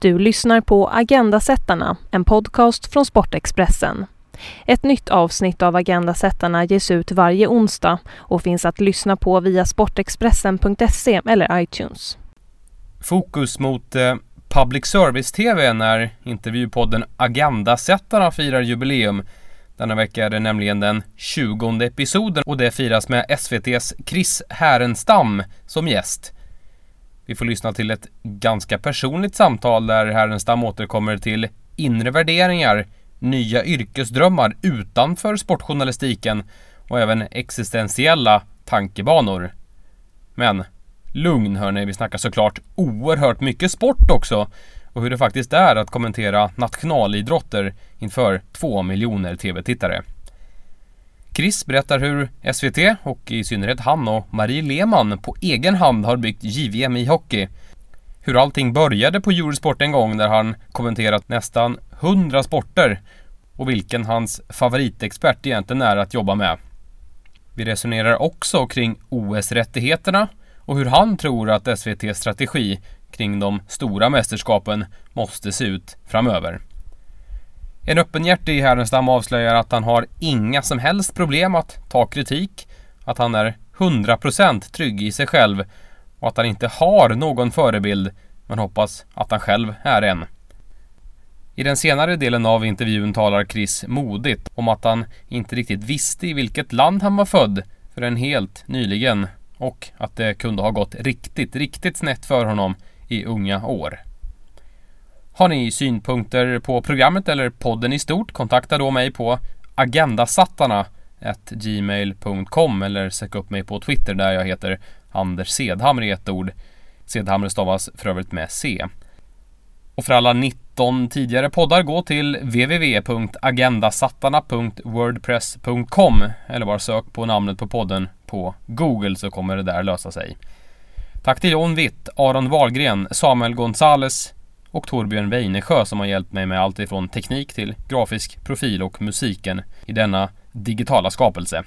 Du lyssnar på Agendasättarna, en podcast från Sportexpressen. Ett nytt avsnitt av Agendasättarna ges ut varje onsdag och finns att lyssna på via sportexpressen.se eller iTunes. Fokus mot eh, public service-tv när intervjupodden Agendasättarna firar jubileum. Denna vecka är det nämligen den 20 episoden och det firas med SVTs Chris Härenstam som gäst. Vi får lyssna till ett ganska personligt samtal där Härenstam återkommer till inre värderingar, nya yrkesdrömmar utanför sportjournalistiken och även existentiella tankebanor. Men lugn hörni, vi snackar såklart oerhört mycket sport också och hur det faktiskt är att kommentera nationalidrotter inför två miljoner TV-tittare. Chris berättar hur SVT och i synnerhet han och Marie Lehmann på egen hand har byggt JVM i hockey. Hur allting började på Eurosport en gång där han kommenterat nästan 100 sporter och vilken hans favoritexpert egentligen är att jobba med. Vi resonerar också kring OS-rättigheterna och hur han tror att SVTs strategi kring de stora mästerskapen måste se ut framöver. En öppenhjärtig Härenstam avslöjar att han har inga som helst problem att ta kritik, att han är 100% trygg i sig själv och att han inte har någon förebild men hoppas att han själv är en. I den senare delen av intervjun talar Chris modigt om att han inte riktigt visste i vilket land han var född förrän helt nyligen och att det kunde ha gått riktigt, riktigt snett för honom i unga år. Har ni synpunkter på programmet eller podden i stort? Kontakta då mig på agendasattarna gmail.com eller sök upp mig på Twitter där jag heter Anders Sedhammer i ett ord. Sedhammer stavas för övrigt med C. Och för alla 19 tidigare poddar gå till www.agendasattarna.wordpress.com eller bara sök på namnet på podden på Google så kommer det där lösa sig. Tack till John Witt, Aron Wahlgren, Samuel Gonzales, och Torbjörn Weinesjö som har hjälpt mig med allt ifrån teknik till grafisk profil och musiken i denna digitala skapelse.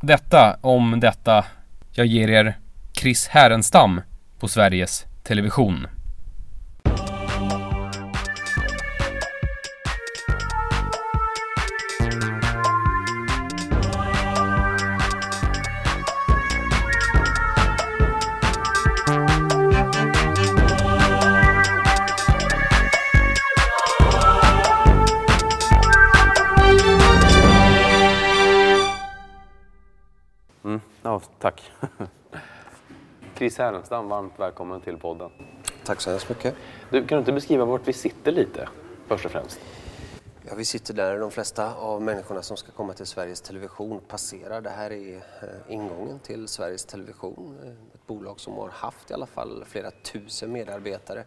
Detta om detta. Jag ger er Chris Härenstam på Sveriges Television. Chris Härenstam, varmt välkommen till podden. Tack så hemskt mycket. Du, kan du inte beskriva vart vi sitter lite, först och främst? Ja, vi sitter där de flesta av människorna som ska komma till Sveriges Television passerar. Det här är eh, ingången till Sveriges Television. Eh, ett bolag som har haft i alla fall flera tusen medarbetare.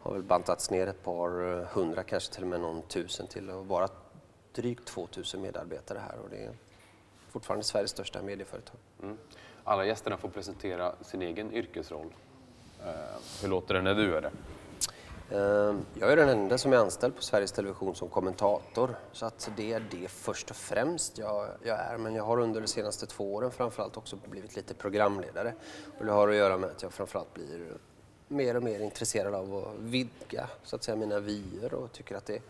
Har väl bantats ner ett par eh, hundra, kanske till och med någon tusen till att vara drygt 2000 medarbetare här. Och det är fortfarande Sveriges största medieföretag. Mm. Alla gästerna får presentera sin egen yrkesroll. Eh, hur låter det när du gör det? Eh, jag är den enda som är anställd på Sveriges Television som kommentator. Så att det är det först och främst jag, jag är. Men jag har under de senaste två åren framförallt också blivit lite programledare. Och det har att göra med att jag framförallt blir mer och mer intresserad av att vidga så att säga, mina vyer och tycker att det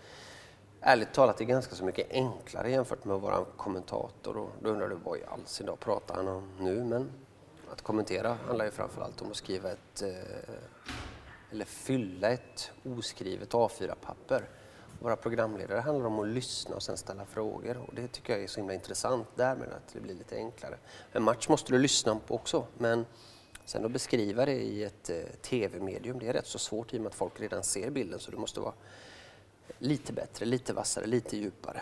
ärligt talat är ganska så mycket enklare jämfört med att vara kommentator. Och då undrar du vad i all sin dag pratar han om nu? Men att kommentera handlar ju framförallt om att skriva ett eh, eller fylla ett oskrivet A4-papper. Vara programledare handlar om att lyssna och sen ställa frågor och det tycker jag är så himla intressant därmed att det blir lite enklare. En match måste du lyssna på också men sen att beskriva det i ett eh, tv-medium det är rätt så svårt i och med att folk redan ser bilden så du måste vara lite bättre, lite vassare, lite djupare.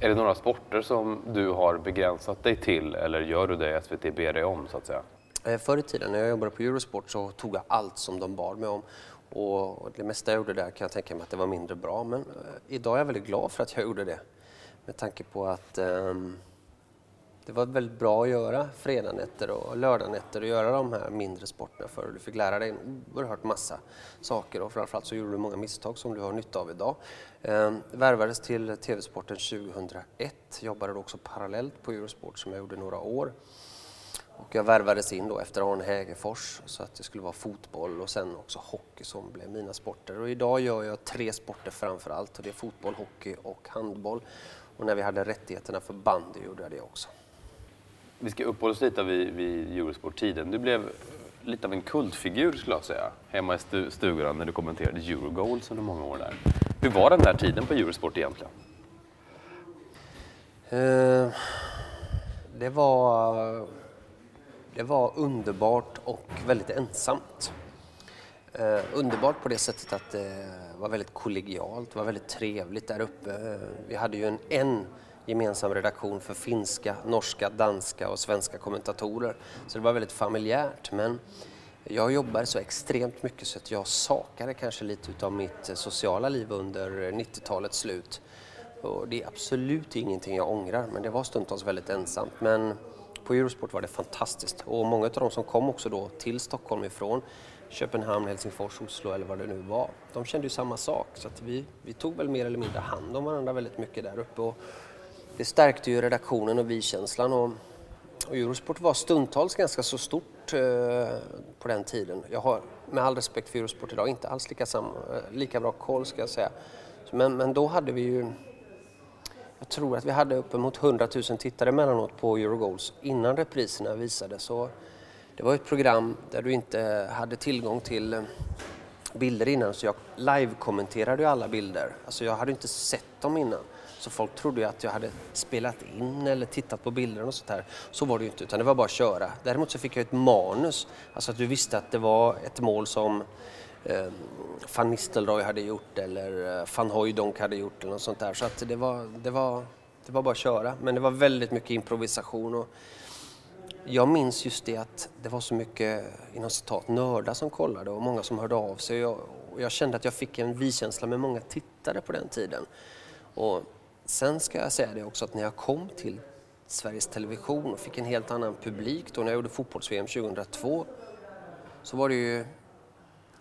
Är det några sporter som du har begränsat dig till eller gör du det SVT ber dig om så att säga? Eh, förr i tiden när jag jobbade på Eurosport så tog jag allt som de bad mig om. Och det mesta jag gjorde där kan jag tänka mig att det var mindre bra men eh, idag är jag väldigt glad för att jag gjorde det. Med tanke på att um, det var väldigt bra att göra fredagnätter och lördagnätter och göra de här mindre sporterna för du fick lära dig en oerhört massa saker och framförallt så gjorde du många misstag som du har nytta av idag. Ehm, värvades till TV-sporten 2001, jobbade då också parallellt på Eurosport som jag gjorde några år. Och jag värvades in då efter Arne Hägerfors så att det skulle vara fotboll och sen också hockey som blev mina sporter. Och idag gör jag tre sporter framför allt och det är fotboll, hockey och handboll. Och när vi hade rättigheterna för bandy gjorde jag det också. Vi ska uppehålla oss lite vid, vid Eurosport-tiden. Du blev lite av en kultfigur skulle jag säga, hemma i stugorna när du kommenterade Eurogoals under många år där. Hur var den där tiden på Eurosport egentligen? Uh, det var det var underbart och väldigt ensamt. Eh, underbart på det sättet att det var väldigt kollegialt, det var väldigt trevligt där uppe. Eh, vi hade ju en, en gemensam redaktion för finska, norska, danska och svenska kommentatorer. Så det var väldigt familjärt. Men jag jobbade så extremt mycket så att jag sakade kanske lite utav mitt eh, sociala liv under eh, 90-talets slut. Och det är absolut ingenting jag ångrar, men det var stundtals väldigt ensamt. Men på Eurosport var det fantastiskt och många av de som kom också då till Stockholm ifrån Köpenhamn, Helsingfors, Oslo eller vad det nu var. De kände ju samma sak så att vi, vi tog väl mer eller mindre hand om varandra väldigt mycket där uppe. Och det stärkte ju redaktionen och vi-känslan och, och Eurosport var stundtals ganska så stort eh, på den tiden. Jag har med all respekt för Eurosport idag inte alls lika, sam, eh, lika bra koll ska jag säga. Men, men då hade vi ju jag tror att vi hade uppemot 100 000 tittare mellanåt på Eurogoals innan repriserna visades. Så det var ett program där du inte hade tillgång till eh, bilder innan så jag live-kommenterade ju alla bilder. Alltså jag hade inte sett dem innan. Så folk trodde ju att jag hade spelat in eller tittat på bilderna och sånt här. Så var det ju inte, utan det var bara att köra. Däremot så fick jag ett manus, alltså att du visste att det var ett mål som eh, van Nistelrooy hade gjort eller eh, van Hooijdonk hade gjort eller något sånt där. Så att det, var, det, var, det var bara att köra. Men det var väldigt mycket improvisation. Och jag minns just det att det var så mycket inom citat nördar som kollade och många som hörde av sig. Och jag, och jag kände att jag fick en vi-känsla med många tittare på den tiden. Och sen ska jag säga det också att när jag kom till Sveriges Television och fick en helt annan publik då när jag gjorde fotbolls-VM 2002 så var det ju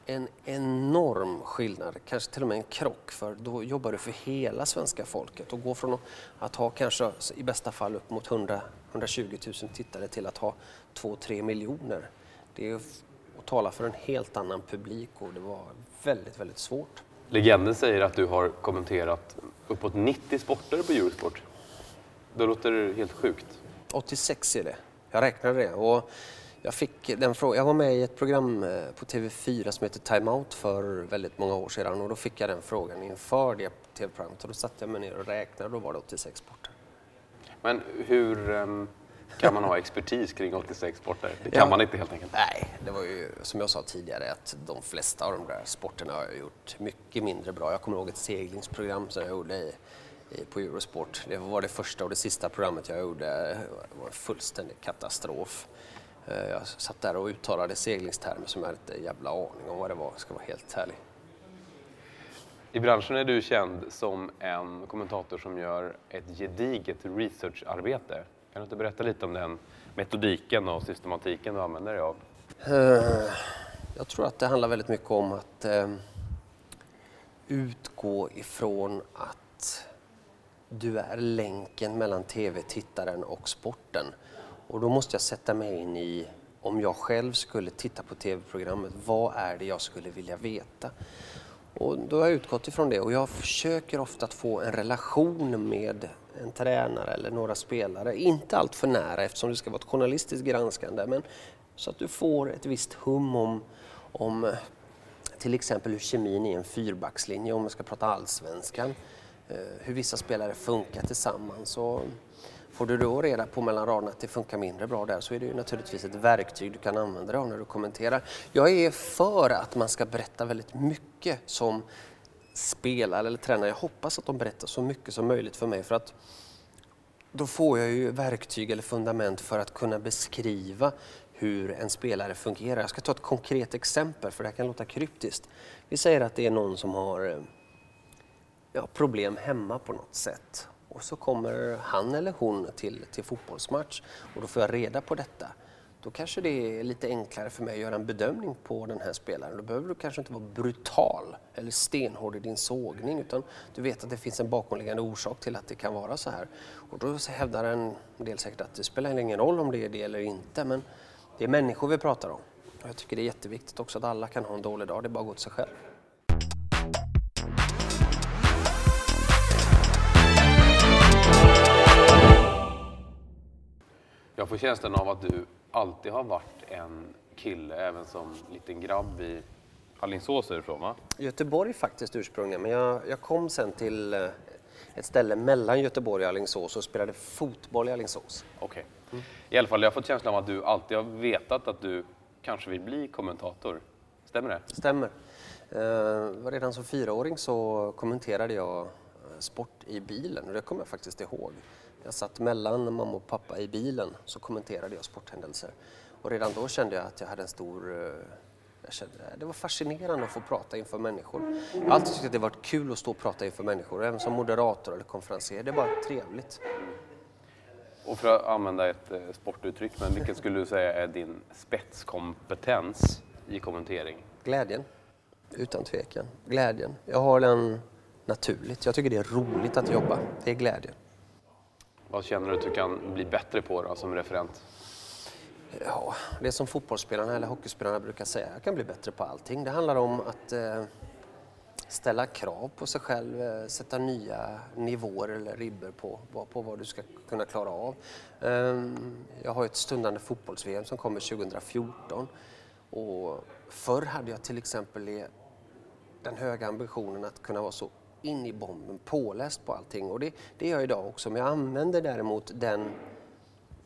en enorm skillnad, kanske till och med en krock för då jobbar du för hela svenska folket och går från att ha kanske i bästa fall upp mot 100 120 000 tittare till att ha 2-3 miljoner. Det är att tala för en helt annan publik och det var väldigt, väldigt svårt. Legenden säger att du har kommenterat uppåt 90 sporter på Eurosport. Det låter helt sjukt. 86 är det. Jag räknade det. Och jag, fick den frågan. jag var med i ett program eh, på TV4 som heter Time Out för väldigt många år sedan och då fick jag den frågan inför det TV-programmet och då satte jag mig ner och räknade och då var det 86 sporter. Men hur um, kan man ha expertis kring 86 sporter? Det kan ja. man inte helt enkelt. Nej, det var ju som jag sa tidigare att de flesta av de där sporterna har jag gjort mycket mindre bra. Jag kommer ihåg ett seglingsprogram som jag gjorde i, i, på Eurosport. Det var det första och det sista programmet jag gjorde. Det var en fullständig katastrof. Eh, jag satt där och uttalade seglingstermer som jag hade inte jävla aning om vad det var, jag ska vara helt ärlig. I branschen är du känd som en kommentator som gör ett gediget researcharbete. Kan du inte berätta lite om den metodiken och systematiken du använder dig av? Eh, jag tror att det handlar väldigt mycket om att eh, utgå ifrån att du är länken mellan tv-tittaren och sporten. Och då måste jag sätta mig in i, om jag själv skulle titta på tv-programmet, vad är det jag skulle vilja veta? Och då har jag utgått ifrån det och jag försöker ofta att få en relation med en tränare eller några spelare. Inte allt för nära eftersom det ska vara ett journalistiskt granskande men så att du får ett visst hum om, om till exempel hur kemin i en fyrbackslinje om man ska prata allsvenskan. Eh, hur vissa spelare funkar tillsammans. Och Får du då reda på mellan raderna att det funkar mindre bra där så är det ju naturligtvis ett verktyg du kan använda dig av när du kommenterar. Jag är för att man ska berätta väldigt mycket som spelare eller tränare. Jag hoppas att de berättar så mycket som möjligt för mig för att då får jag ju verktyg eller fundament för att kunna beskriva hur en spelare fungerar. Jag ska ta ett konkret exempel för det här kan låta kryptiskt. Vi säger att det är någon som har eh, ja, problem hemma på något sätt och så kommer han eller hon till, till fotbollsmatch och då får jag reda på detta. då kanske det är lite enklare för mig att göra en bedömning på den här spelaren. Då behöver du kanske inte vara brutal eller stenhård i din sågning utan du vet att det finns en bakomliggande orsak till att det kan vara så här. Och då hävdar en del säkert att det spelar ingen roll om det är det eller inte men det är människor vi pratar om. Och jag tycker det är jätteviktigt också att alla kan ha en dålig dag, det är bara att gå till sig själv. Jag får känslan av att du alltid har varit en kille, även som liten grabb i Alingsås är ifrån va? Göteborg faktiskt ursprungligen, men jag, jag kom sen till eh, ett ställe mellan Göteborg och Alingsås och spelade fotboll i Alingsås. Okej. Mm. I alla fall, jag har fått känslan av att du alltid har vetat att du kanske vill bli kommentator. Stämmer det? Stämmer. Eh, redan som fyraåring så kommenterade jag eh, sport i bilen och det kommer jag faktiskt ihåg. Jag satt mellan mamma och pappa i bilen så kommenterade jag sporthändelser. Och redan då kände jag att jag hade en stor... Eh, jag kände, det var fascinerande att få prata inför människor. Jag har alltid tyckt att det varit kul att stå och prata inför människor, även som moderator eller konferenser. Det bara trevligt. Och för att använda ett eh, sportuttryck, men vilken skulle du säga är din spetskompetens i kommentering? Glädjen, utan tvekan. Glädjen. Jag har den naturligt. Jag tycker det är roligt att jobba. Det är glädjen. Vad känner du att du kan bli bättre på då, som referent? Ja, det är som fotbollsspelarna eller hockeyspelarna brukar säga, jag kan bli bättre på allting. Det handlar om att eh, ställa krav på sig själv, eh, sätta nya nivåer eller ribbor på, på vad du ska kunna klara av. Eh, jag har ett stundande fotbolls-VM som kommer 2014 och förr hade jag till exempel den höga ambitionen att kunna vara så in i bomben, påläst på allting. Och det, det är jag idag också, men jag använder däremot den,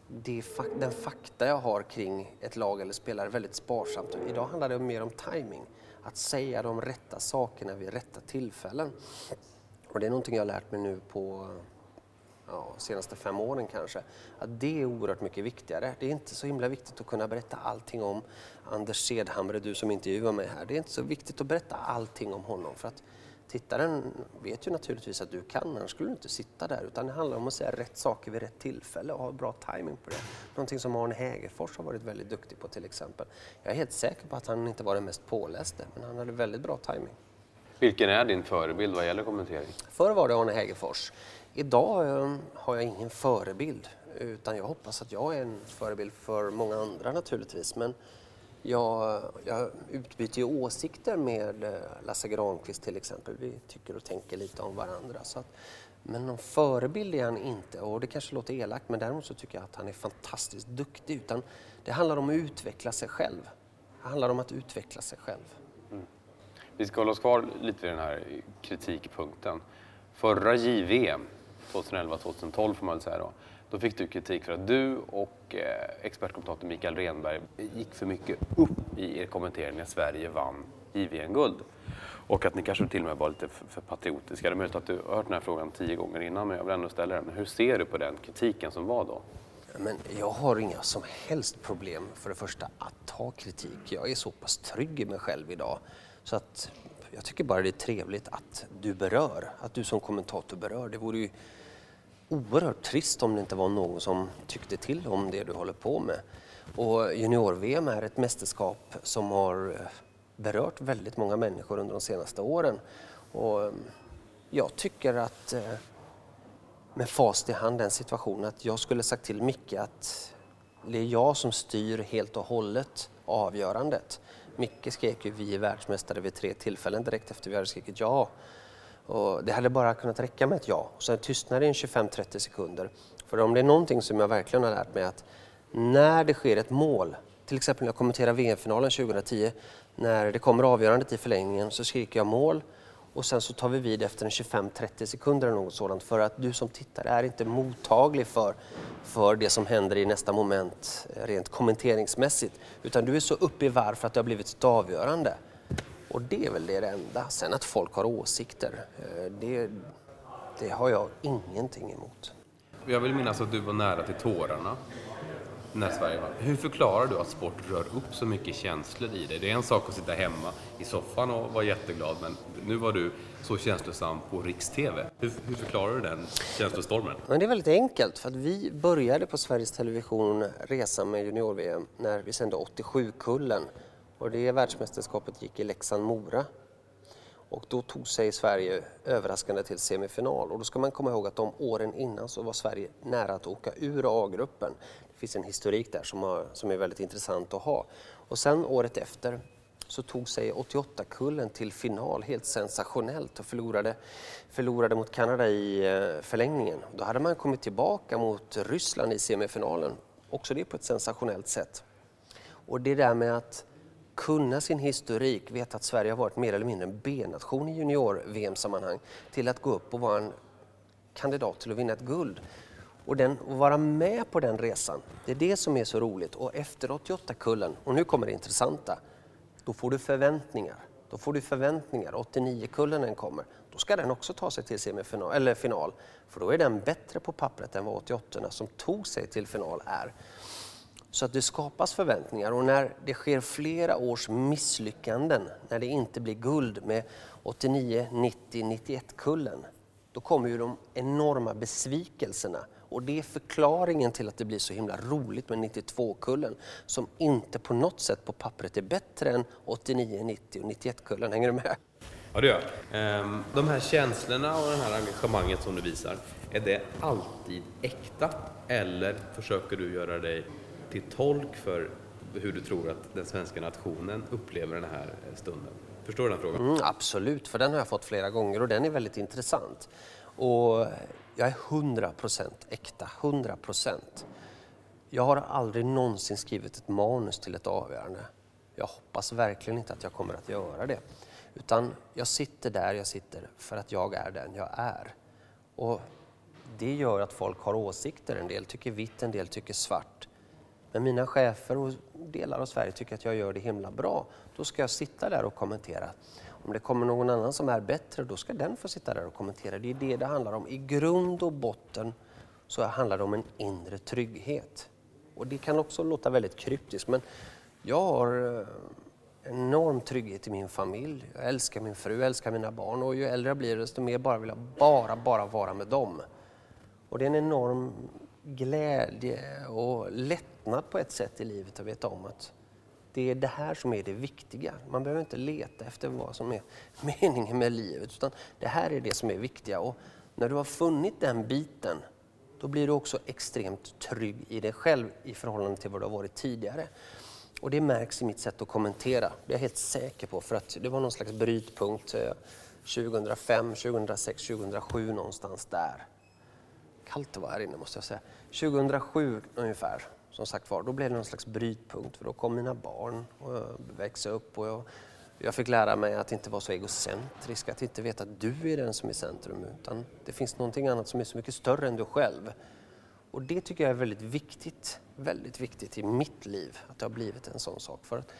det, den fakta jag har kring ett lag eller spelare väldigt sparsamt. Idag handlar det mer om timing. Att säga de rätta sakerna vid rätta tillfällen. Och det är någonting jag har lärt mig nu på ja, senaste fem åren kanske, att det är oerhört mycket viktigare. Det är inte så himla viktigt att kunna berätta allting om Anders Sedhamre, du som intervjuar mig här. Det är inte så viktigt att berätta allting om honom för att tittaren vet ju naturligtvis att du kan, annars skulle du inte sitta där. Utan det handlar om att säga rätt saker vid rätt tillfälle och ha bra timing på det. Någonting som Arne Hägerfors har varit väldigt duktig på till exempel. Jag är helt säker på att han inte var den mest påläste, men han hade väldigt bra timing. Vilken är din förebild vad gäller kommentering? Förr var det Arne Hägerfors. Idag um, har jag ingen förebild, utan jag hoppas att jag är en förebild för många andra naturligtvis. Men jag, jag utbyter ju åsikter med eh, Lasse Granqvist till exempel. Vi tycker och tänker lite om varandra. Så att, men någon förebild är han inte och det kanske låter elakt men däremot så tycker jag att han är fantastiskt duktig. Utan det handlar om att utveckla sig själv. Det handlar om att utveckla sig själv. Mm. Vi ska hålla oss kvar lite vid den här kritikpunkten. Förra JVM 2011-2012 får man väl säga då då fick du kritik för att du och eh, expertkommentator Mikael Renberg gick för mycket upp i er kommentering när Sverige vann JVM-guld. Och att ni kanske till och med var lite för patriotiska. Det är möjligt att du har hört den här frågan tio gånger innan, men jag vill ändå ställa den. Hur ser du på den kritiken som var då? Men jag har inga som helst problem för det första att ta kritik. Jag är så pass trygg i mig själv idag så att jag tycker bara det är trevligt att du berör, att du som kommentator berör. Det vore ju oerhört trist om det inte var någon som tyckte till om det du håller på med. Och junior-VM är ett mästerskap som har eh, berört väldigt många människor under de senaste åren. Och eh, jag tycker att eh, med fast i hand den situationen att jag skulle sagt till Micke att det är jag som styr helt och hållet avgörandet. Micke skrek ju vi är världsmästare vid tre tillfällen direkt efter vi hade skrikit ja. Och det hade bara kunnat räcka med ett ja. Och sen tystnade det i 25-30 sekunder. För om det är någonting som jag verkligen har lärt mig att när det sker ett mål, till exempel när jag kommenterar VM-finalen 2010, när det kommer avgörandet i förlängningen så skriker jag mål och sen så tar vi vid efter en 25-30 sekunder eller något sådant för att du som tittare är inte mottaglig för, för det som händer i nästa moment eh, rent kommenteringsmässigt utan du är så uppe i varv för att det har blivit ett avgörande. Och det är väl det enda. Sen att folk har åsikter, eh, det, det har jag ingenting emot. Jag vill minnas att du var nära till tårarna när Sverige vann. Hur förklarar du att sport rör upp så mycket känslor i dig? Det är en sak att sitta hemma i soffan och vara jätteglad, men nu var du så känslosam på Riks-TV. Hur, hur förklarar du den känslostormen? Men det är väldigt enkelt, för att vi började på Sveriges Television resan med junior-VM när vi sände 87-kullen och det världsmästerskapet gick i Leksand-Mora. Och då tog sig Sverige överraskande till semifinal och då ska man komma ihåg att de åren innan så var Sverige nära att åka ur A-gruppen. Det finns en historik där som, har, som är väldigt intressant att ha. Och sen året efter så tog sig 88-kullen till final helt sensationellt och förlorade, förlorade mot Kanada i eh, förlängningen. Då hade man kommit tillbaka mot Ryssland i semifinalen, också det på ett sensationellt sätt. Och det där med att kunna sin historik, veta att Sverige har varit mer eller mindre en B-nation i junior-VM-sammanhang till att gå upp och vara en kandidat till att vinna ett guld. Och den, att vara med på den resan, det är det som är så roligt. Och efter 88-kullen, och nu kommer det intressanta, då får du förväntningar. Då får du förväntningar. 89-kullen den kommer, då ska den också ta sig till semifinal, eller final. För då är den bättre på pappret än vad 88 som tog sig till final är. Så att det skapas förväntningar och när det sker flera års misslyckanden, när det inte blir guld med 89, 90, 91-kullen, då kommer ju de enorma besvikelserna. Och det är förklaringen till att det blir så himla roligt med 92-kullen som inte på något sätt på pappret är bättre än 89, 90 och 91-kullen. Hänger du med? Ja, det gör jag. Ehm, de här känslorna och det här engagemanget som du visar, är det alltid äkta? Eller försöker du göra dig till tolk för hur du tror att den svenska nationen upplever den här stunden? Förstår du den frågan? Mm, absolut, för den har jag fått flera gånger och den är väldigt intressant. Och jag är 100% äkta, 100%. Jag har aldrig någonsin skrivit ett manus till ett avgörande. Jag hoppas verkligen inte att jag kommer att göra det. Utan jag sitter där jag sitter för att jag är den jag är. Och det gör att folk har åsikter. En del tycker vitt, en del tycker svart. Men mina chefer och delar av Sverige tycker att jag gör det himla bra. Då ska jag sitta där och kommentera. Om det kommer någon annan som är bättre, då ska den få sitta där och kommentera. Det är det det handlar om. I grund och botten så handlar det om en inre trygghet. Och det kan också låta väldigt kryptiskt, men jag har eh, enorm trygghet i min familj. Jag älskar min fru, jag älskar mina barn och ju äldre jag blir desto mer bara vill jag bara, bara vara med dem. Och det är en enorm glädje och lättnad på ett sätt i livet att veta om att det är det här som är det viktiga. Man behöver inte leta efter vad som är meningen med livet, utan det här är det som är viktiga. Och när du har funnit den biten, då blir du också extremt trygg i dig själv i förhållande till vad du har varit tidigare. Och det märks i mitt sätt att kommentera, det är jag helt säker på, för att det var någon slags brytpunkt 2005, 2006, 2007 någonstans där. Kallt det var här inne måste jag säga. 2007 ungefär som sagt var, då blev det någon slags brytpunkt för då kom mina barn och växte upp och jag, jag fick lära mig att inte vara så egocentrisk, att inte veta att du är den som är centrum utan det finns någonting annat som är så mycket större än du själv. Och det tycker jag är väldigt viktigt, väldigt viktigt i mitt liv, att det har blivit en sån sak. För att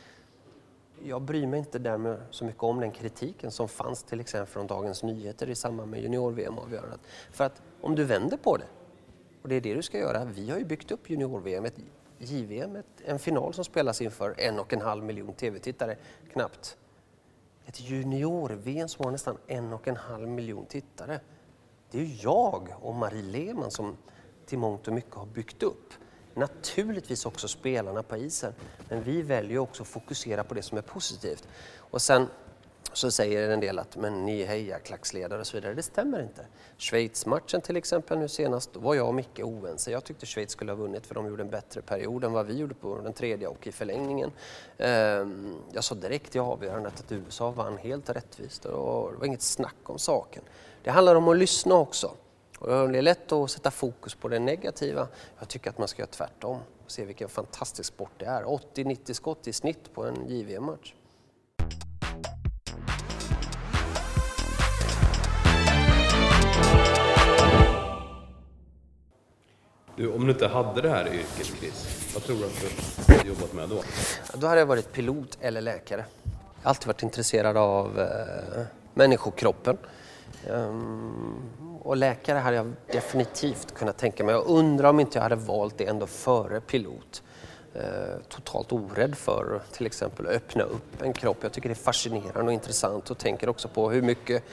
jag bryr mig inte därmed så mycket om den kritiken som fanns till exempel från Dagens Nyheter i samband med junior-VM-avgörandet. För att om du vänder på det och det är det du ska göra. Vi har ju byggt upp junior-VM, ett JVM, en final som spelas inför en och en halv miljon tv-tittare, knappt. Ett junior-VM som har nästan en och en halv miljon tittare. Det är ju jag och Marie Lehmann som till mångt och mycket har byggt upp. Naturligtvis också spelarna på isen, men vi väljer också att fokusera på det som är positivt. Och sen så säger en del att men ni är hejarklacksledare och så vidare. Det stämmer inte. Schweiz-matchen till exempel nu senast, då var jag och Micke oense. Jag tyckte Schweiz skulle ha vunnit för de gjorde en bättre period än vad vi gjorde på den tredje och i förlängningen. Ehm, jag sa direkt i avgörandet att USA vann helt rättvist och det var inget snack om saken. Det handlar om att lyssna också. Och det är lätt att sätta fokus på det negativa. Jag tycker att man ska göra tvärtom och se vilken fantastisk sport det är. 80-90 skott i snitt på en JVM-match. Du, om du inte hade det här yrket, Chris, vad tror du att du hade jobbat med då? Då hade jag varit pilot eller läkare. Jag har alltid varit intresserad av eh, människokroppen. Um, och läkare hade jag definitivt kunnat tänka mig. Jag undrar om inte jag hade valt det ändå före pilot. Eh, totalt orädd för till exempel att öppna upp en kropp. Jag tycker det är fascinerande och intressant och tänker också på hur mycket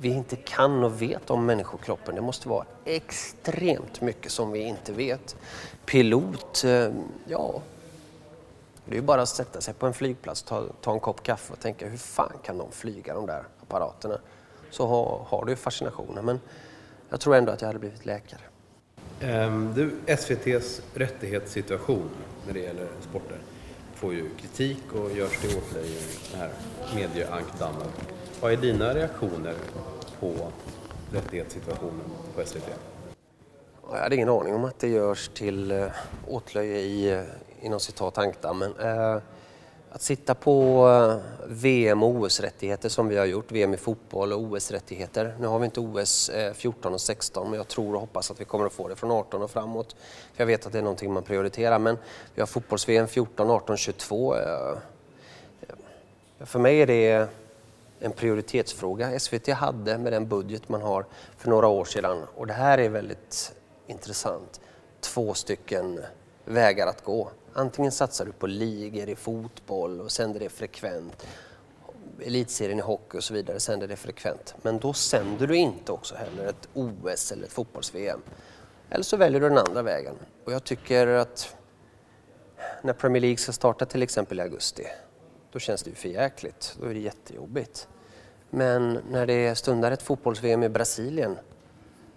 vi inte kan och vet om människokroppen. Det måste vara extremt mycket som vi inte vet. Pilot, eh, ja, det är ju bara att sätta sig på en flygplats, ta, ta en kopp kaffe och tänka hur fan kan de flyga de där apparaterna? Så har, har du fascinationen. Men jag tror ändå att jag hade blivit läkare. Um, du, SVTs rättighetssituation när det gäller sporter får ju kritik och görs till åtlöje i den här medieankdammen. Vad är dina reaktioner på rättighetssituationen på SVT? Jag hade ingen aning om att det görs till eh, åtlöje i eh, inom citat ankdammen. Eh, att sitta på VM och OS-rättigheter som vi har gjort, VM i fotboll och OS-rättigheter. Nu har vi inte OS 14 och 16 men jag tror och hoppas att vi kommer att få det från 18 och framåt. För jag vet att det är någonting man prioriterar men vi har fotbolls-VM 14, 18, 22. För mig är det en prioritetsfråga. SVT hade med den budget man har för några år sedan och det här är väldigt intressant. Två stycken vägar att gå. Antingen satsar du på ligor i fotboll och sänder det frekvent. Elitserien i hockey och så vidare sänder det frekvent. Men då sänder du inte också heller ett OS eller ett fotbolls-VM. Eller så väljer du den andra vägen. Och jag tycker att när Premier League ska starta till exempel i augusti, då känns det ju för jäkligt. Då är det jättejobbigt. Men när det stundar ett fotbolls-VM i Brasilien,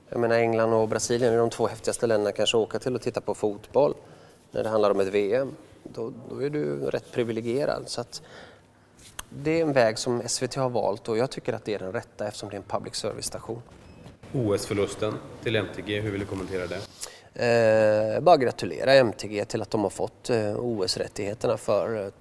jag menar England och Brasilien är de två häftigaste länderna kanske att åka till och titta på fotboll när det handlar om ett VM, då, då är du rätt privilegierad. Så att det är en väg som SVT har valt och jag tycker att det är den rätta eftersom det är en public service-station. OS-förlusten till MTG, hur vill du kommentera det? Eh, bara gratulera MTG till att de har fått eh, OS-rättigheterna för eh,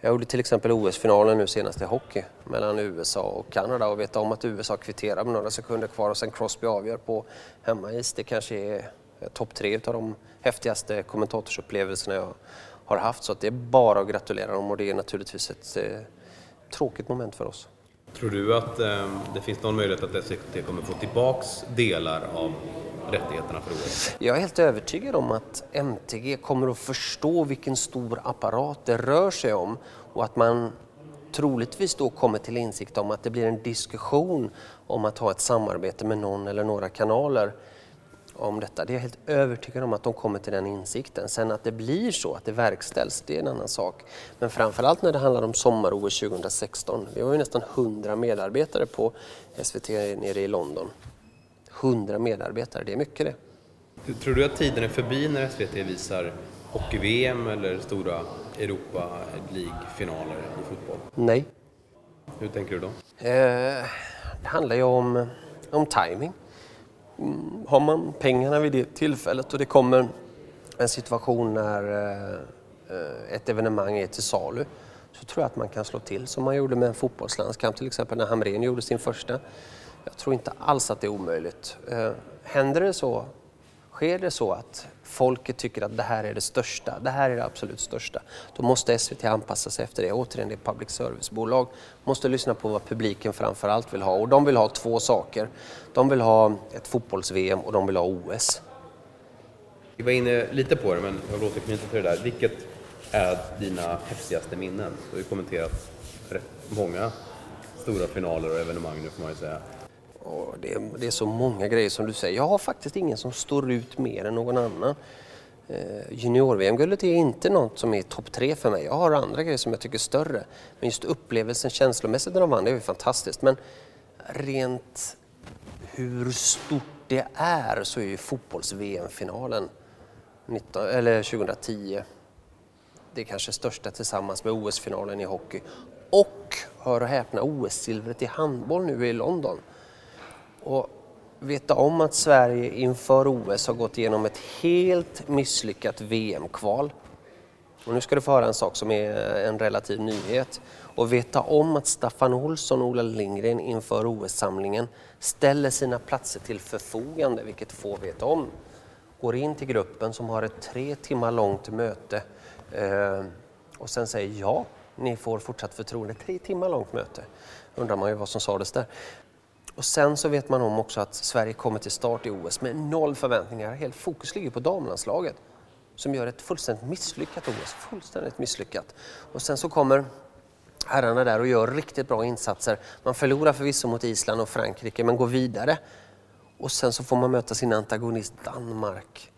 jag gjorde till exempel OS-finalen nu senast i hockey mellan USA och Kanada och veta om att USA kvitterar med några sekunder kvar och sen Crosby avgör på hemmais. Det kanske är eh, topp tre av de häftigaste kommentatorsupplevelserna jag har haft. Så att det är bara att gratulera dem och det är naturligtvis ett eh, tråkigt moment för oss. Tror du att eh, det finns någon möjlighet att SVT kommer få tillbaks delar av rättigheterna för OS? Jag är helt övertygad om att MTG kommer att förstå vilken stor apparat det rör sig om och att man troligtvis då kommer till insikt om att det blir en diskussion om att ha ett samarbete med någon eller några kanaler om detta. Det är jag helt övertygad om att de kommer till den insikten. Sen att det blir så, att det verkställs, det är en annan sak. Men framförallt när det handlar om sommar-OS 2016. Vi har ju nästan 100 medarbetare på SVT nere i London. 100 medarbetare, det är mycket det. Tror du att tiden är förbi när SVT visar hockey-VM eller stora Europa League-finaler i fotboll? Nej. Hur tänker du då? Eh, det handlar ju om, om timing. Mm, har man pengarna vid det tillfället och det kommer en situation när eh, eh, ett evenemang är till salu så tror jag att man kan slå till som man gjorde med en fotbollslandskamp till exempel när Hamrén gjorde sin första. Jag tror inte alls att det är omöjligt. Eh, händer det så, sker det så att folket tycker att det här är det största, det här är det absolut största, då måste SVT anpassa sig efter det. Återigen, det är public service-bolag. måste lyssna på vad publiken framför allt vill ha och de vill ha två saker. De vill ha ett fotbolls-VM och de vill ha OS. Vi var inne lite på det, men jag vill återknyta till det där. Vilket är dina häftigaste minnen? Du har ju kommenterat rätt många stora finaler och evenemang nu får man ju säga. Det är, det, är, så många grejer som du säger. Jag har faktiskt ingen som står ut mer än någon annan. Eh, Junior-VM-guldet är inte något som är topp tre för mig. Jag har andra grejer som jag tycker är större. Men just upplevelsen känslomässigt när de vann, det är fantastiskt. Men rent hur stort det är så är ju fotbolls-VM-finalen 2010 det kanske största tillsammans med OS-finalen i hockey. Och, hör och häpna, OS-silvret i handboll nu i London. Och veta om att Sverige inför OS har gått igenom ett helt misslyckat VM-kval. Och nu ska du få höra en sak som är eh, en relativ nyhet. Och veta om att Staffan Olsson och Ola Lindgren inför OS-samlingen ställer sina platser till förfogande, vilket få vet om. Går in till gruppen som har ett tre timmar långt möte eh, och sen säger ja, ni får fortsatt förtroende. Tre timmar långt möte. Undrar man ju vad som sades där. Och sen så vet man om också att Sverige kommer till start i OS med noll förväntningar. Helt fokus ligger på damlandslaget som gör ett fullständigt misslyckat OS. Fullständigt misslyckat. Och sen så kommer herrarna där och gör riktigt bra insatser. Man förlorar förvisso mot Island och Frankrike men går vidare. Och sen så får man möta sin antagonist Danmark.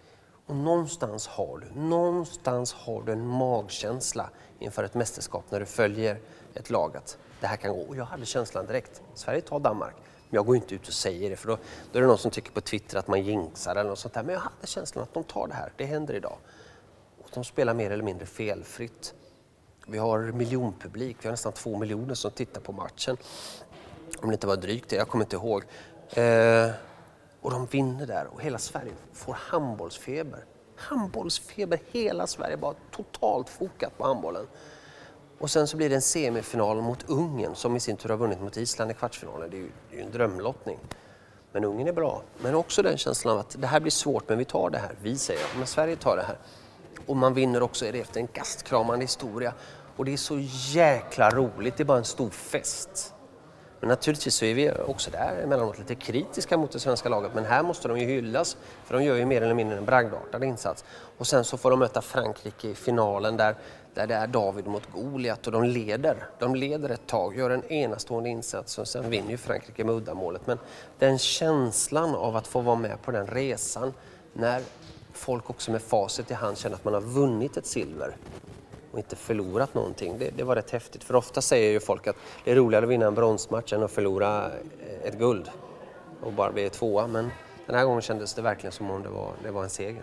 Och någonstans har du, någonstans har du en magkänsla inför ett mästerskap när du följer ett lag att det här kan gå. Och jag hade känslan direkt. Sverige tar Danmark. Jag går inte ut och säger det för då, då är det någon som tycker på Twitter att man jinxar eller något sånt där. Men jag hade känslan att de tar det här. Det händer idag. Och de spelar mer eller mindre felfritt. Vi har miljonpublik. Vi har nästan två miljoner som tittar på matchen. Om det inte var drygt det, jag kommer inte ihåg. Eh, och de vinner där och hela Sverige får handbollsfeber. Handbollsfeber, hela Sverige bara totalt fokat på handbollen. Och sen så blir det en semifinal mot Ungern som i sin tur har vunnit mot Island i kvartsfinalen. Det är ju, det är ju en drömlottning. Men Ungern är bra. Men också den känslan av att det här blir svårt men vi tar det här. Vi säger men Sverige tar det här. Och man vinner också efter en gastkramande historia. Och det är så jäkla roligt, det är bara en stor fest. Men naturligtvis så är vi också där emellanåt lite kritiska mot det svenska laget men här måste de ju hyllas för de gör ju mer eller mindre en bragdartad insats. Och sen så får de möta Frankrike i finalen där, där det är David mot Goliat och de leder. De leder ett tag, gör en enastående insats och sen vinner ju Frankrike med uddamålet. Men den känslan av att få vara med på den resan när folk också med facit i hand känner att man har vunnit ett silver och inte förlorat någonting. Det, det, var rätt häftigt. För ofta säger ju folk att det är roligare att vinna en bronsmatch än att förlora eh, ett guld och bara bli tvåa. Men den här gången kändes det verkligen som om det var, det var en seger.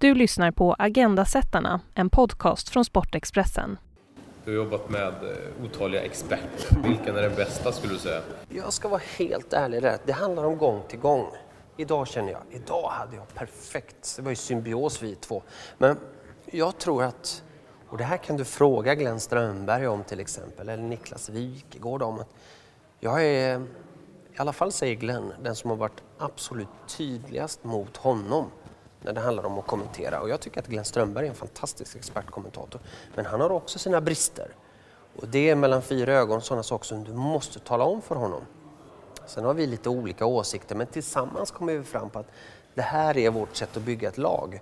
Du lyssnar på Agendasättarna, en podcast från Sportexpressen. Du har jobbat med eh, otaliga experter. Vilken är den bästa skulle du säga? Jag ska vara helt ärlig där. Det handlar om gång till gång. Idag känner jag, idag hade jag perfekt. Det var ju symbios vi två. Men jag tror att, och det här kan du fråga Glenn Strömberg om till exempel, eller Niklas Wikegård om. Att jag är, i alla fall säger Glenn, den som har varit absolut tydligast mot honom när det handlar om att kommentera. Och jag tycker att Glenn Strömberg är en fantastisk expertkommentator. Men han har också sina brister. Och det är mellan fyra ögon sådana saker som du måste tala om för honom. Sen har vi lite olika åsikter men tillsammans kommer vi fram på att det här är vårt sätt att bygga ett lag.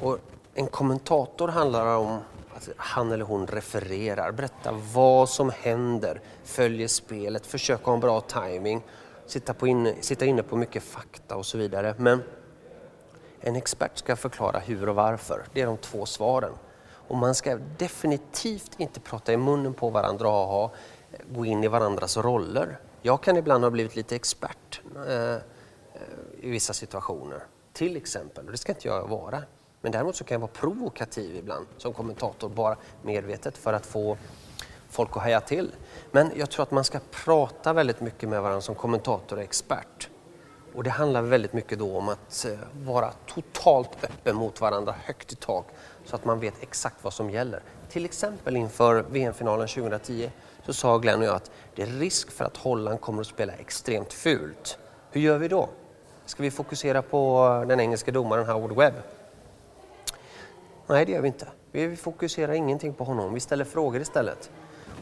Och en kommentator handlar om att han eller hon refererar, berättar vad som händer, följer spelet, försöker ha en bra timing, sitta, på inne, sitta inne på mycket fakta och så vidare. Men en expert ska förklara hur och varför. Det är de två svaren. Och man ska definitivt inte prata i munnen på varandra och ha, gå in i varandras roller. Jag kan ibland ha blivit lite expert eh, i vissa situationer. Till exempel, och det ska inte jag vara. Men däremot så kan jag vara provokativ ibland som kommentator, bara medvetet för att få folk att heja till. Men jag tror att man ska prata väldigt mycket med varandra som kommentator och expert. Och det handlar väldigt mycket då om att eh, vara totalt öppen mot varandra, högt i tak, så att man vet exakt vad som gäller. Till exempel inför VM-finalen 2010 så sa Glenn och jag att det är risk för att Holland kommer att spela extremt fult. Hur gör vi då? Ska vi fokusera på den engelska domaren Howard Webb? Nej, det gör vi inte. Vi fokuserar ingenting på honom. Vi ställer frågor istället.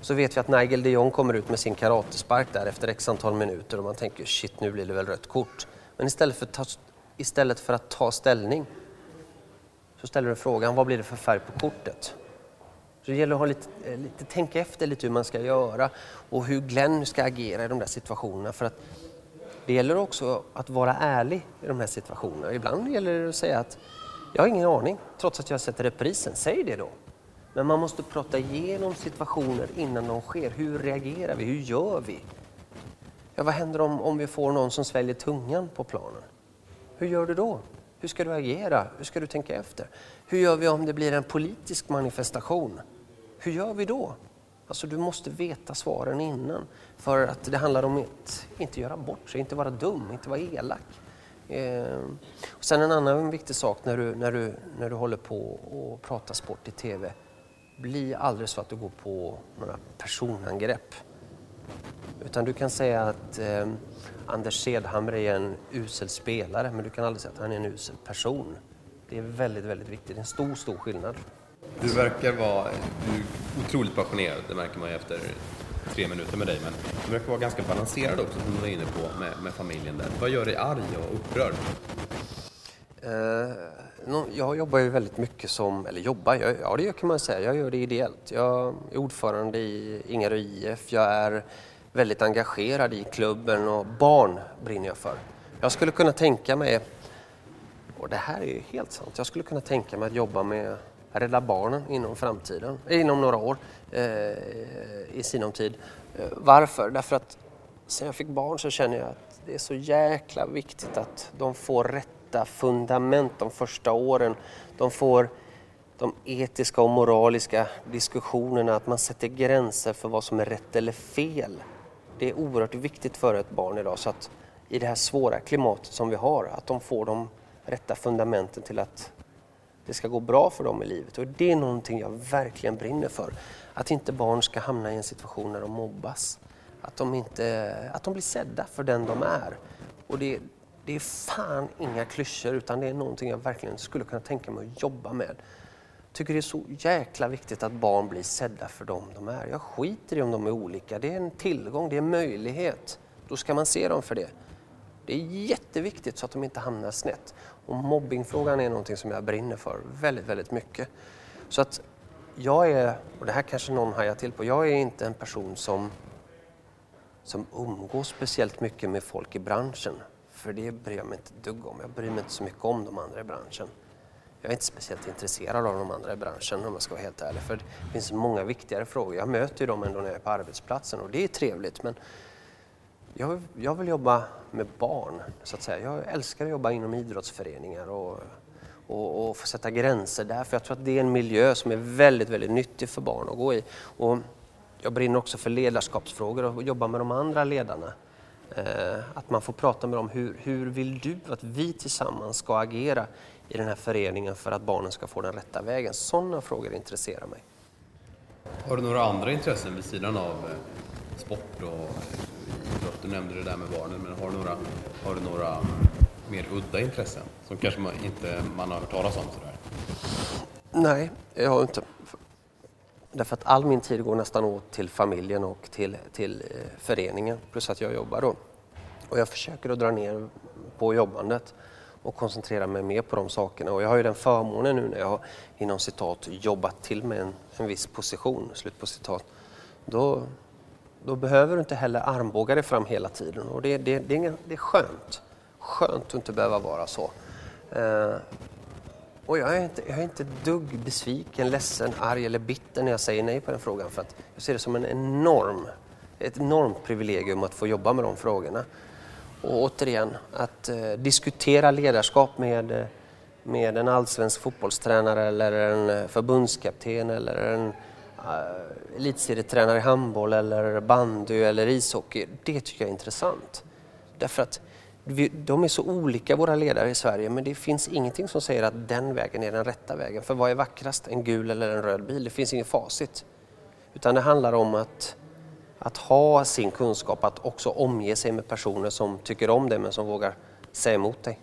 Så vet vi att Nigel de Jong kommer ut med sin karatespark där efter x antal minuter och man tänker shit nu blir det väl rött kort. Men istället för, ta, istället för att ta ställning så ställer du frågan vad blir det för färg på kortet? Så det gäller att ha lite, eh, lite, tänka efter lite hur man ska göra och hur Glenn ska agera i de där situationerna. För att det gäller också att vara ärlig i de här situationerna. Ibland gäller det att säga att jag har ingen aning, trots att jag har sett reprisen. Säg det då. Men man måste prata igenom situationer innan de sker. Hur reagerar vi? Hur gör vi? Ja, vad händer om, om vi får någon som sväljer tungan på planen? Hur gör du då? Hur ska du agera? Hur ska du tänka efter? Hur gör vi om det blir en politisk manifestation? Hur gör vi då? Alltså du måste veta svaren innan. För att det handlar om att inte göra bort sig, inte vara dum, inte vara elak. Eh, och sen en annan viktig sak när du, när du, när du håller på och pratar sport i TV bli aldrig så att du går på några personangrepp. Utan du kan säga att eh, Anders Sedhammer är en usel spelare men du kan aldrig säga att han är en usel person. Det är väldigt, väldigt viktigt. Det är en stor, stor skillnad. Du verkar vara du är otroligt passionerad, det märker man ju efter tre minuter med dig. Men du verkar vara ganska balanserad också som du var inne på med, med familjen där. Vad gör dig arg och upprörd? Eh, jag jobbar ju väldigt mycket som, eller jobbar, ja det kan man säga, jag gör det ideellt. Jag är ordförande i Ingarö IF, jag är väldigt engagerad i klubben och barn brinner jag för. Jag skulle kunna tänka mig, och det här är ju helt sant, jag skulle kunna tänka mig att jobba med Rädda Barnen inom framtiden, eh, inom några år eh, i sinom tid. Eh, varför? Därför att sen jag fick barn så känner jag att det är så jäkla viktigt att de får rätt rätta fundament de första åren. De får de etiska och moraliska diskussionerna, att man sätter gränser för vad som är rätt eller fel. Det är oerhört viktigt för ett barn idag så att i det här svåra klimatet som vi har, att de får de rätta fundamenten till att det ska gå bra för dem i livet. Och det är någonting jag verkligen brinner för. Att inte barn ska hamna i en situation där de mobbas. Att de, inte, att de blir sedda för den de är. Och det, det är fan inga klyschor utan det är någonting jag verkligen skulle kunna tänka mig att jobba med. tycker det är så jäkla viktigt att barn blir sedda för dem de är. Jag skiter i om de är olika. Det är en tillgång, det är en möjlighet. Då ska man se dem för det. Det är jätteviktigt så att de inte hamnar snett. Och mobbingfrågan är någonting som jag brinner för väldigt, väldigt mycket. Så att jag är, och det här kanske någon hajar till på, jag är inte en person som, som umgås speciellt mycket med folk i branschen. För det bryr jag mig inte ett dugg om. Jag bryr mig inte så mycket om de andra i branschen. Jag är inte speciellt intresserad av de andra i branschen om jag ska vara helt ärlig. För det finns många viktigare frågor. Jag möter ju dem ändå när jag är på arbetsplatsen och det är trevligt. Men jag, jag vill jobba med barn, så att säga. Jag älskar att jobba inom idrottsföreningar och, och, och få sätta gränser där, för jag tror att det är en miljö som är väldigt, väldigt nyttig för barn att gå i. Och jag brinner också för ledarskapsfrågor och jobba med de andra ledarna. Eh, att man får prata med dem, hur, hur vill du att vi tillsammans ska agera i den här föreningen för att barnen ska få den rätta vägen? Sådana frågor intresserar mig. Har du några andra intressen vid sidan av eh, sport och idrott? Du nämnde det där med barnen, men har du några, har du några mer udda intressen som kanske man inte man har hört talas om? Sådär? Nej, jag har inte. Därför att all min tid går nästan åt till familjen och till, till eh, föreningen, plus att jag jobbar då. Och jag försöker att dra ner på jobbandet och koncentrera mig mer på de sakerna. Och jag har ju den förmånen nu när jag har inom citat jobbat till med en, en viss position, slut på citat. Då, då behöver du inte heller armbåga dig fram hela tiden och det, det, det, är, det är skönt. Skönt att inte behöva vara så. Eh, och jag är, inte, jag är inte ett dugg besviken, ledsen, arg eller bitter när jag säger nej på den frågan för att jag ser det som en enorm, ett enormt privilegium att få jobba med de frågorna. Och återigen, att eh, diskutera ledarskap med, eh, med en allsvensk fotbollstränare eller en eh, förbundskapten eller en eh, elitserietränare i handboll eller bandy eller ishockey, det tycker jag är intressant. Därför att vi, de är så olika våra ledare i Sverige men det finns ingenting som säger att den vägen är den rätta vägen. För vad är vackrast, en gul eller en röd bil? Det finns inget facit. Utan det handlar om att, att ha sin kunskap, att också omge sig med personer som tycker om dig men som vågar säga emot dig.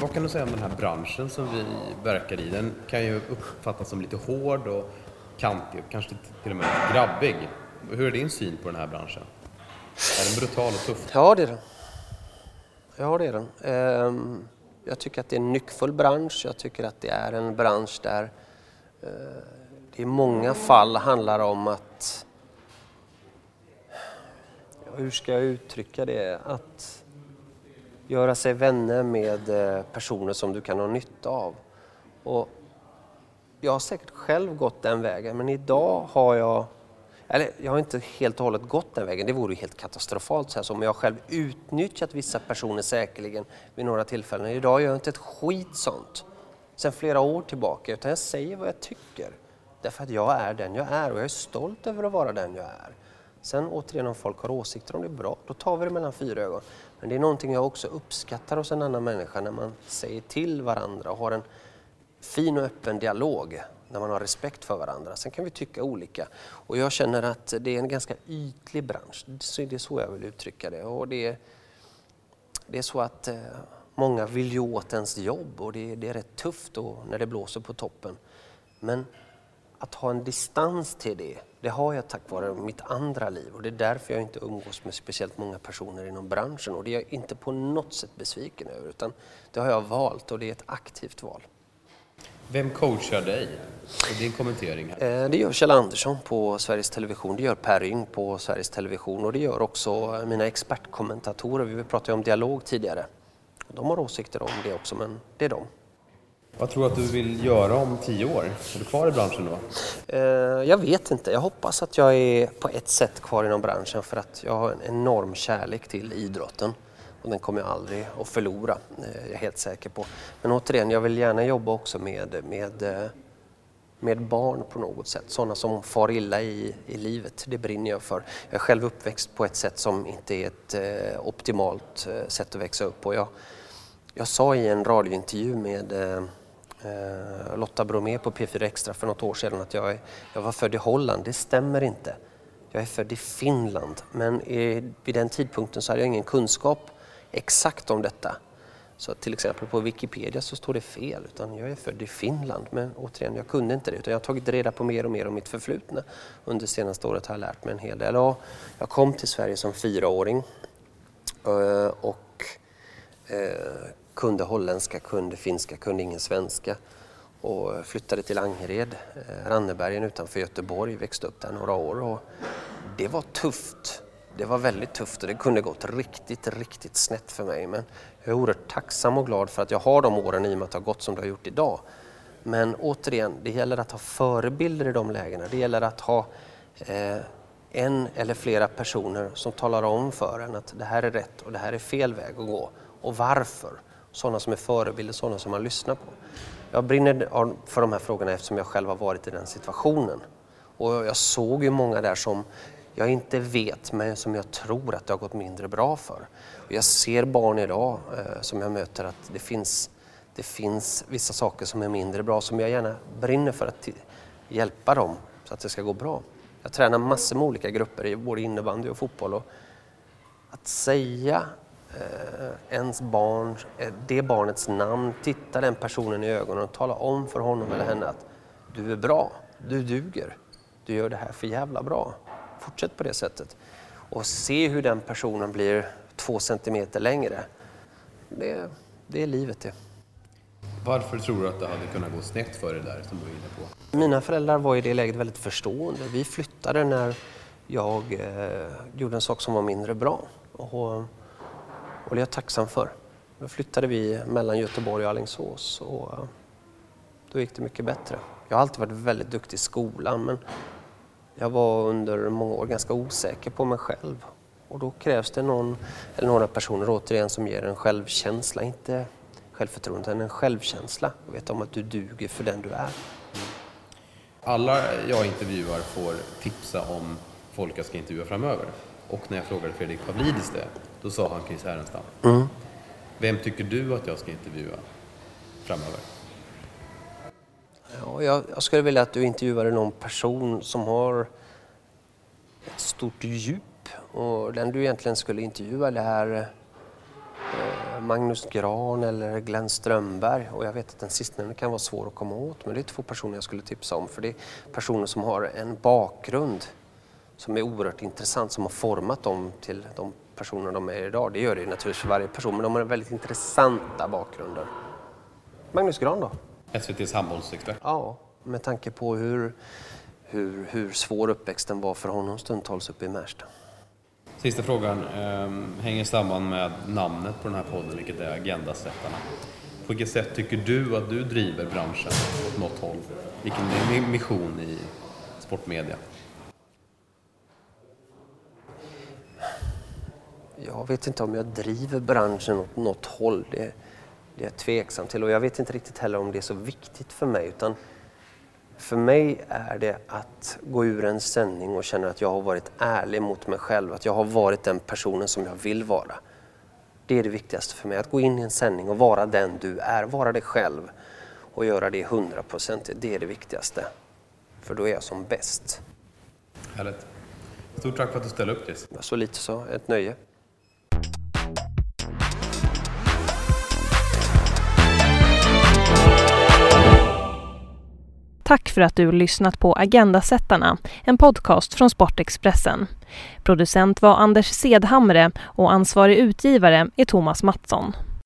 Vad kan du säga om den här branschen som vi verkar i? Den kan ju uppfattas som lite hård och kantig och kanske till och med grabbig. Hur är din syn på den här branschen? Är den brutal och tuff? Ja, det är den. Ja, det är den. Ehm, jag tycker att det är en nyckfull bransch. Jag tycker att det är en bransch där det i många fall handlar om att... Hur ska jag uttrycka det? Att göra sig vänner med eh, personer som du kan ha nytta av. Och jag har säkert själv gått den vägen men idag har jag, eller jag har inte helt och hållet gått den vägen, det vore ju helt katastrofalt så här, men jag har själv utnyttjat vissa personer säkerligen vid några tillfällen. Idag gör jag inte ett skit sånt Sedan flera år tillbaka utan jag säger vad jag tycker. Därför att jag är den jag är och jag är stolt över att vara den jag är. Sen återigen om folk har åsikter om det är bra, då tar vi det mellan fyra ögon. Men det är någonting jag också uppskattar hos en annan människa när man säger till varandra och har en fin och öppen dialog när man har respekt för varandra. Sen kan vi tycka olika. Och jag känner att det är en ganska ytlig bransch. Det är så jag vill uttrycka det. Och det, är, det är så att eh, många vill ju åt ens jobb och det, det är rätt tufft då när det blåser på toppen. Men att ha en distans till det, det har jag tack vare mitt andra liv och det är därför jag inte umgås med speciellt många personer inom branschen och det är jag inte på något sätt besviken över utan det har jag valt och det är ett aktivt val. Vem coachar dig? Och din kommentering här? Eh, det gör Kjell Andersson på Sveriges Television, det gör Per Yng på Sveriges Television och det gör också mina expertkommentatorer. Vi pratade om dialog tidigare. De har åsikter om det också, men det är de. Vad tror du att du vill göra om tio år? Är du kvar i branschen då? Eh, jag vet inte. Jag hoppas att jag är på ett sätt kvar inom branschen för att jag har en enorm kärlek till idrotten. Och den kommer jag aldrig att förlora, är jag är helt säker på. Men återigen, jag vill gärna jobba också med, med, eh, med barn på något sätt. Sådana som far illa i, i livet, det brinner jag för. Jag är själv uppväxt på ett sätt som inte är ett eh, optimalt eh, sätt att växa upp på. Jag, jag sa i en radiointervju med eh, eh Lotta Bromé på P4 Extra för något år sedan att jag, är, jag var född i Holland. Det stämmer inte. Jag är född i Finland, men i, vid den tidpunkten så hade jag ingen kunskap exakt om detta. Så till exempel på Wikipedia så står det fel, utan jag är född i Finland. Men återigen, jag kunde inte det, utan jag har tagit reda på mer och mer om mitt förflutna. Under det senaste året har jag lärt mig en hel del. Ja, jag kom till Sverige som fyraåring eh, och eh, kunde holländska, kunde finska, kunde ingen svenska och flyttade till Angered, eh, Rannebergen utanför Göteborg, växte upp där några år och det var tufft det var väldigt tufft och det kunde gått riktigt, riktigt snett för mig. Men jag är oerhört tacksam och glad för att jag har de åren i och med att det har gått som det har gjort idag. Men återigen, det gäller att ha förebilder i de lägena. Det gäller att ha eh, en eller flera personer som talar om för en att det här är rätt och det här är fel väg att gå. Och varför. Sådana som är förebilder, sådana som man lyssnar på. Jag brinner för de här frågorna eftersom jag själv har varit i den situationen. Och jag såg ju många där som jag inte vet men som jag tror att det har gått mindre bra för. Och jag ser barn idag eh, som jag möter att det finns, det finns vissa saker som är mindre bra som jag gärna brinner för att hjälpa dem så att det ska gå bra. Jag tränar massor med olika grupper i både innebandy och fotboll. Och att säga eh, ens barn, eh, det barnets namn, titta den personen i ögonen och tala om för honom eller henne att du är bra, du duger, du gör det här för jävla bra fortsätt på det sättet. Och se hur den personen blir två centimeter längre. Det, det är livet det. Varför tror du att det hade kunnat gå snett för dig där som du var inne på? Mina föräldrar var i det läget väldigt förstående. Vi flyttade när jag eh, gjorde en sak som var mindre bra. Och, och det är jag tacksam för. Då flyttade vi mellan Göteborg och Alingsås och då gick det mycket bättre. Jag har alltid varit väldigt duktig i skolan men jag var under många år ganska osäker på mig själv. Och då krävs det någon, eller några personer återigen som ger en självkänsla, inte självförtroende, utan en självkänsla. Och vet om att du duger för den du är. Alla jag intervjuar får tipsa om folk jag ska intervjua framöver. Och när jag frågade Fredrik Pavlidis det, då sa han Chris Härenstam. Mm. Vem tycker du att jag ska intervjua framöver? Ja, jag, jag skulle vilja att du intervjuade någon person som har ett stort djup. Och den du egentligen skulle intervjua det är eh, Magnus Gran eller Glenn Strömberg. Och jag vet att den sistnämnde kan vara svår att komma åt men det är två personer jag skulle tipsa om. För det är personer som har en bakgrund som är oerhört intressant, som har format dem till de personer de är idag. Det gör det naturligtvis för varje person, men de har väldigt intressanta bakgrunder. Magnus Gran då? SVTs handbollsexpert. Ja, med tanke på hur, hur, hur svår uppväxten var för honom stundtals uppe i Märsta. Sista frågan eh, hänger samman med namnet på den här podden, vilket är Agendasättarna. På vilket sätt tycker du att du driver branschen åt något håll? Vilken är din mission i sportmedia? Jag vet inte om jag driver branschen åt något håll. Det, det är jag tveksam till och jag vet inte riktigt heller om det är så viktigt för mig. Utan för mig är det att gå ur en sändning och känna att jag har varit ärlig mot mig själv. Att jag har varit den personen som jag vill vara. Det är det viktigaste för mig. Att gå in i en sändning och vara den du är. Vara dig själv och göra det hundraprocentigt. Det är det viktigaste. För då är jag som bäst. Härligt. Stort tack för att du ställde upp Chris. Så lite så. Ett nöje. Tack för att du lyssnat på Agendasättarna, en podcast från Sportexpressen. Producent var Anders Sedhamre och ansvarig utgivare är Thomas Mattsson.